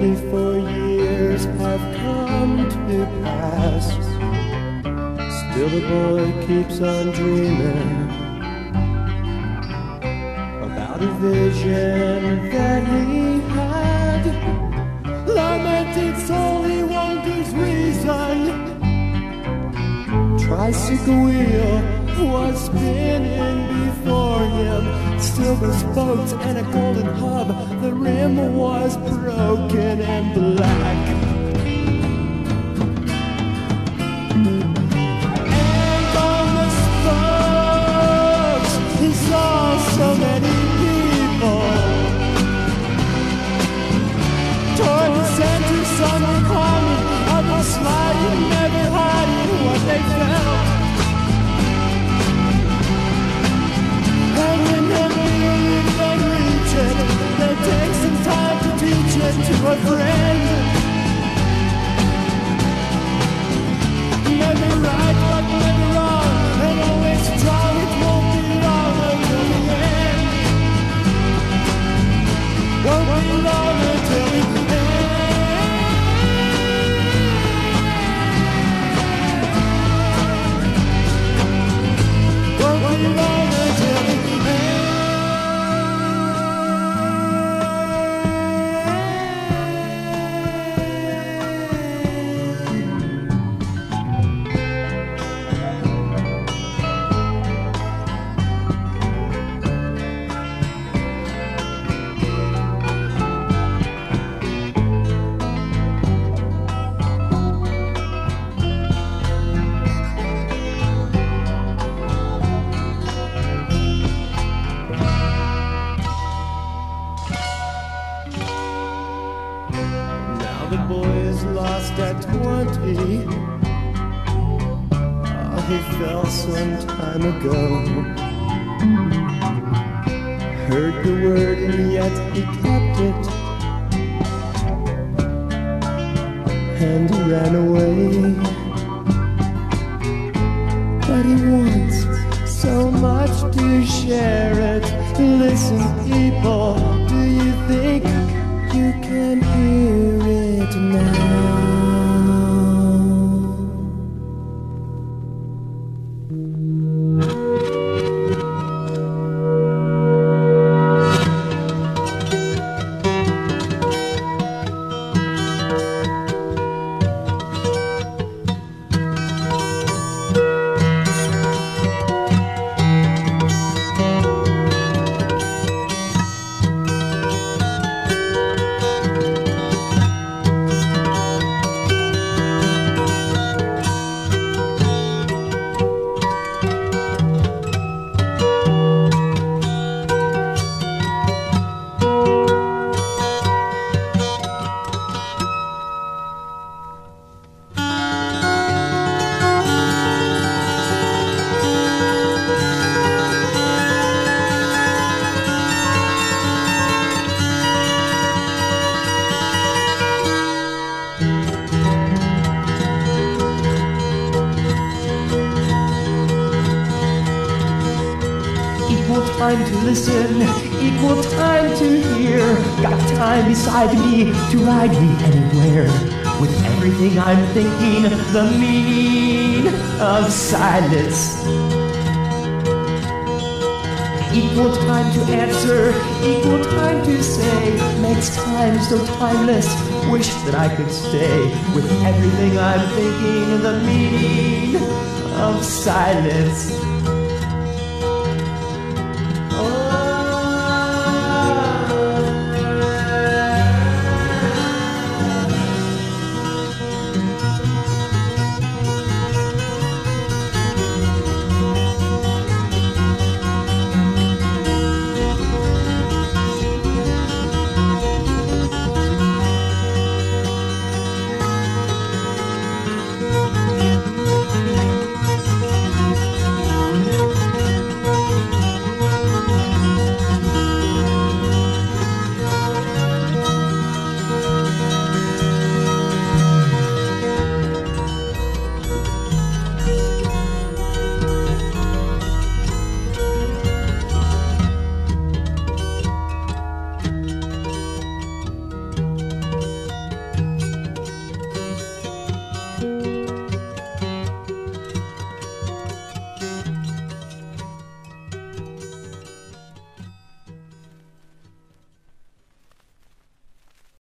only for years have come to pass. Still the boy keeps on dreaming about a vision that he Tricycle wheel was spinning before him. Silver spokes and a golden hub. The rim was broken and black. Never right, at 20. Oh, he fell some time ago. Heard the word and yet he kept it. And ran away. But he wants so much to share it. Listen, people, do you think you can hear it now? Time to listen, equal time to hear. Got time beside me to ride me anywhere. With everything I'm thinking, the meaning of silence. Equal time to answer, equal time to say, makes time so timeless. Wish that I could stay with everything I'm thinking, the meaning of silence.